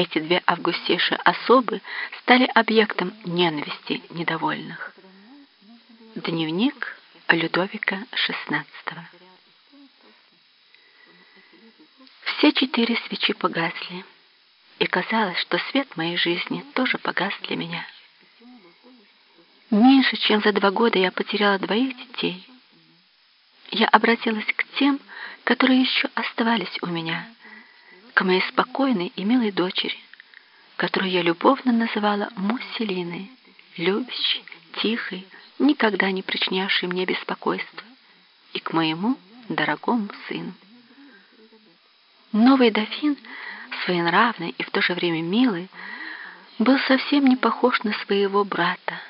эти две августейшие особы стали объектом ненависти недовольных. Дневник Людовика XVI Все четыре свечи погасли, и казалось, что свет моей жизни тоже погас для меня. Меньше чем за два года я потеряла двоих детей. Я обратилась к тем, которые еще оставались у меня, к моей спокойной и милой дочери, которую я любовно называла Мусселиной, любящей, тихой, никогда не причинявшей мне беспокойства, и к моему дорогому сыну. Новый дофин, своенравный и в то же время милый, был совсем не похож на своего брата.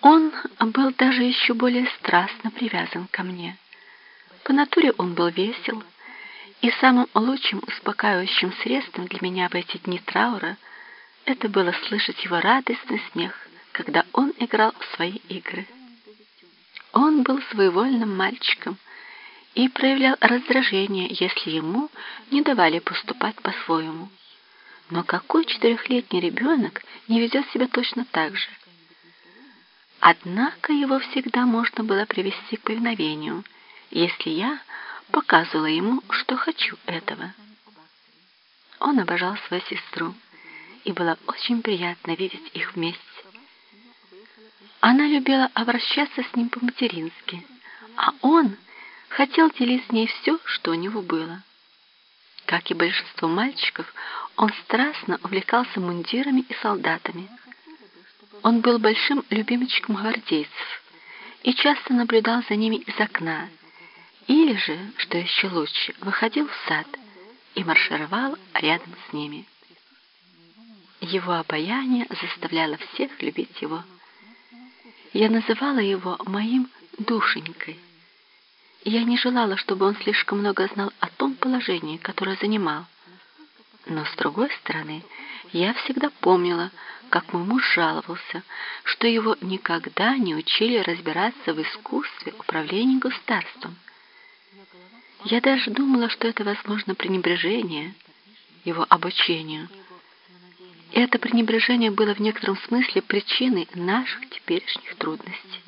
Он был даже еще более страстно привязан ко мне. По натуре он был весел, и самым лучшим успокаивающим средством для меня в эти дни траура это было слышать его радостный смех, когда он играл в свои игры. Он был своевольным мальчиком, и проявлял раздражение, если ему не давали поступать по-своему. Но какой четырехлетний ребенок не ведет себя точно так же? Однако его всегда можно было привести к повиновению, если я показывала ему, что хочу этого. Он обожал свою сестру, и было очень приятно видеть их вместе. Она любила обращаться с ним по-матерински, а он — хотел делить с ней все, что у него было. Как и большинство мальчиков, он страстно увлекался мундирами и солдатами. Он был большим любимчиком гвардейцев и часто наблюдал за ними из окна, или же, что еще лучше, выходил в сад и маршировал рядом с ними. Его обаяние заставляло всех любить его. Я называла его моим душенькой. Я не желала, чтобы он слишком много знал о том положении, которое занимал. Но, с другой стороны, я всегда помнила, как мой муж жаловался, что его никогда не учили разбираться в искусстве управления государством. Я даже думала, что это, возможно, пренебрежение его обучению. И это пренебрежение было в некотором смысле причиной наших теперешних трудностей.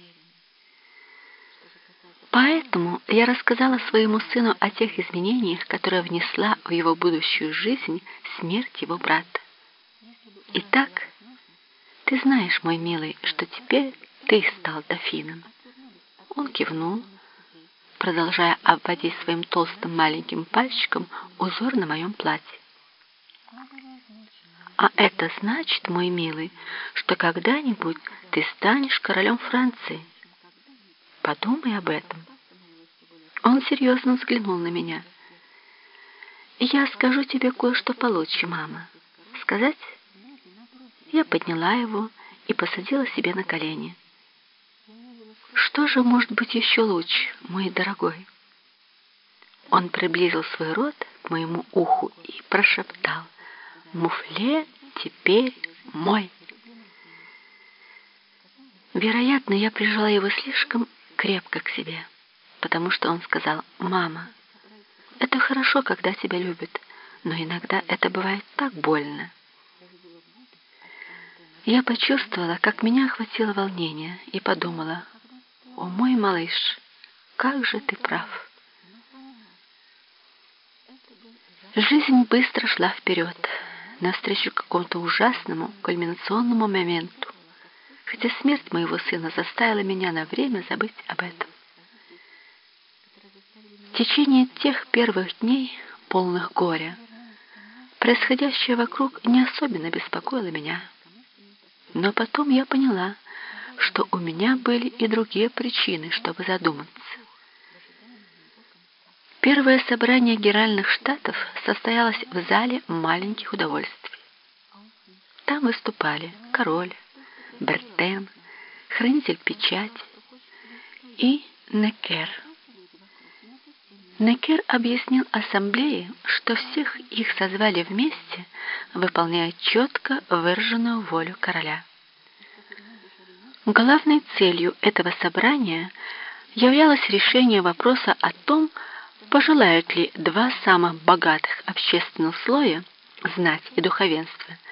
Поэтому я рассказала своему сыну о тех изменениях, которые внесла в его будущую жизнь смерть его брата. Итак, ты знаешь, мой милый, что теперь ты стал дофином. Он кивнул, продолжая обводить своим толстым маленьким пальчиком узор на моем платье. А это значит, мой милый, что когда-нибудь ты станешь королем Франции. Подумай об этом. Он серьезно взглянул на меня. Я скажу тебе кое-что получше, мама. Сказать? Я подняла его и посадила себе на колени. Что же может быть еще лучше, мой дорогой? Он приблизил свой рот к моему уху и прошептал. Муфле теперь мой. Вероятно, я прижала его слишком крепко к себе, потому что он сказал «Мама, это хорошо, когда тебя любят, но иногда это бывает так больно». Я почувствовала, как меня охватило волнение, и подумала «О, мой малыш, как же ты прав!» Жизнь быстро шла вперед, навстречу какому-то ужасному кульминационному моменту хотя смерть моего сына заставила меня на время забыть об этом. В течение тех первых дней, полных горя, происходящее вокруг не особенно беспокоило меня. Но потом я поняла, что у меня были и другие причины, чтобы задуматься. Первое собрание Генеральных Штатов состоялось в зале маленьких удовольствий. Там выступали король, Бертен, хранитель печати и Некер. Некер объяснил ассамблее, что всех их созвали вместе, выполняя четко выраженную волю короля. Главной целью этого собрания являлось решение вопроса о том, пожелают ли два самых богатых общественных слоя знать и духовенство –